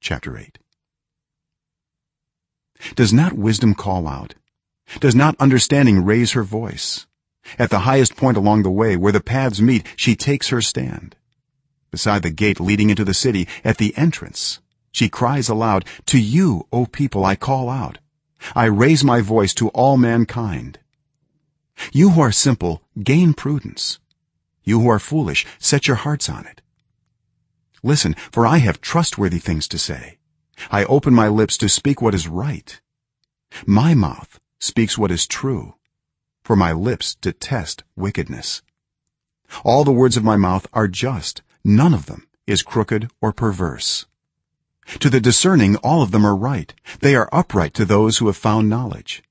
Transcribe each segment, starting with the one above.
chapter 8 does not wisdom call out? Does not understanding raise her voice? At the highest point along the way where the paths meet she takes her stand. Beside the gate leading into the city at the entrance she cries aloud to you o people i call out. I raise my voice to all mankind. You who are simple gain prudence. You who are foolish set your hearts on it listen for i have trustworthy things to say. I open my lips to speak what is right. My mouth speaks what is true for my lips detest wickedness. All the words of my mouth are just none of them is crooked or perverse. To the discerning all of them are right. They are upright to those who have found knowledge.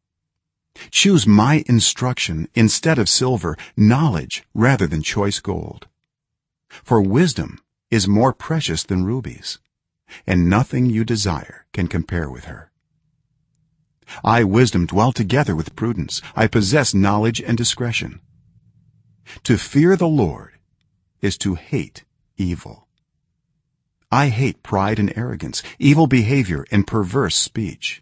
Choose my instruction instead of silver knowledge rather than choice gold. For wisdom is more precious than rubies and nothing you desire can compare with her. I wisdom dwell together with prudence. I possess knowledge and discretion. To fear the lord is to hate evil. I hate pride and arrogance evil behavior and perverse speech.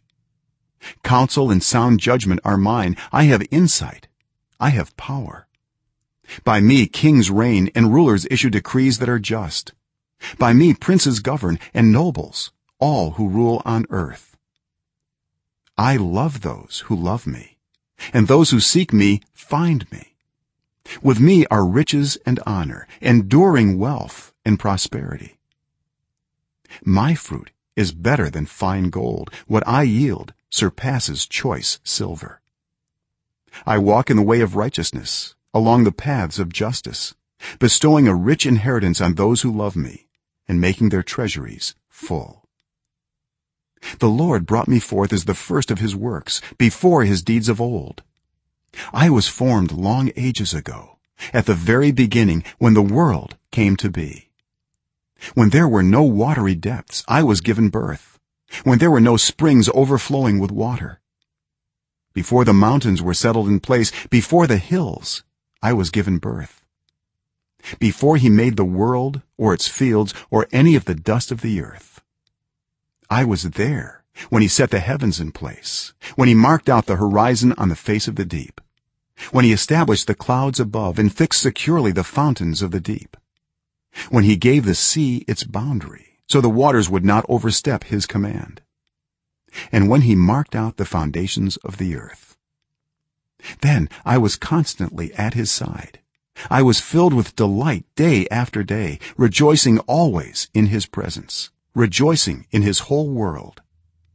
Counsel and sound judgment are mine. I have insight. I have power. By me kings reign and rulers issue decrees that are just by me princes govern and nobles all who rule on earth. I love those who love me and those who seek me find me. With me are riches and honor enduring wealth and prosperity. My fruit is better than fine gold. What i yield surpasses choice silver. I walk in the way of righteousness along the paths of justice bestowing a rich inheritance on those who love me and making their treasuries full. The lord brought me forth as the first of his works before his deeds of old. I was formed long ages ago at the very beginning when the world came to be. When there were no watery depths i was given birth. When there were no springs overflowing with water. Before the mountains were settled in place before the hills i was given birth before he made the world or its fields or any of the dust of the earth. I was there when he set the heavens in place when he marked out the horizon on the face of the deep when he established the clouds above and fixed securely the fountains of the deep when he gave the sea its boundary so the waters would not overstep his command and when he marked out the foundations of the earth. Then i was constantly at his side i was filled with delight day after day rejoicing always in his presence rejoicing in his whole world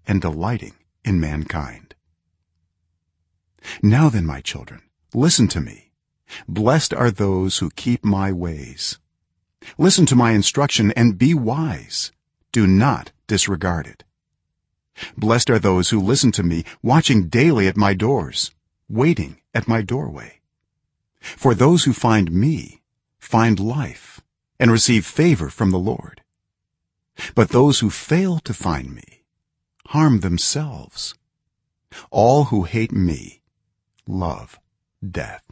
and delighting in mankind. Now then my children listen to me. Blessed are those who keep my ways. Listen to my instruction and be wise. Do not disregard it. Blessed are those who listen to me watching daily at my doors waiting at my doorway for those who find me find life and receive favor from the lord. But those who fail to find me harm themselves. All who hate me love death